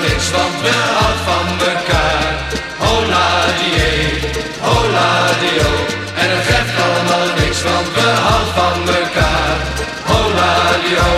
niks, want we houden van elkaar. Hola die, e, hola die, en het geeft allemaal niks, want we houden van elkaar. Hola die.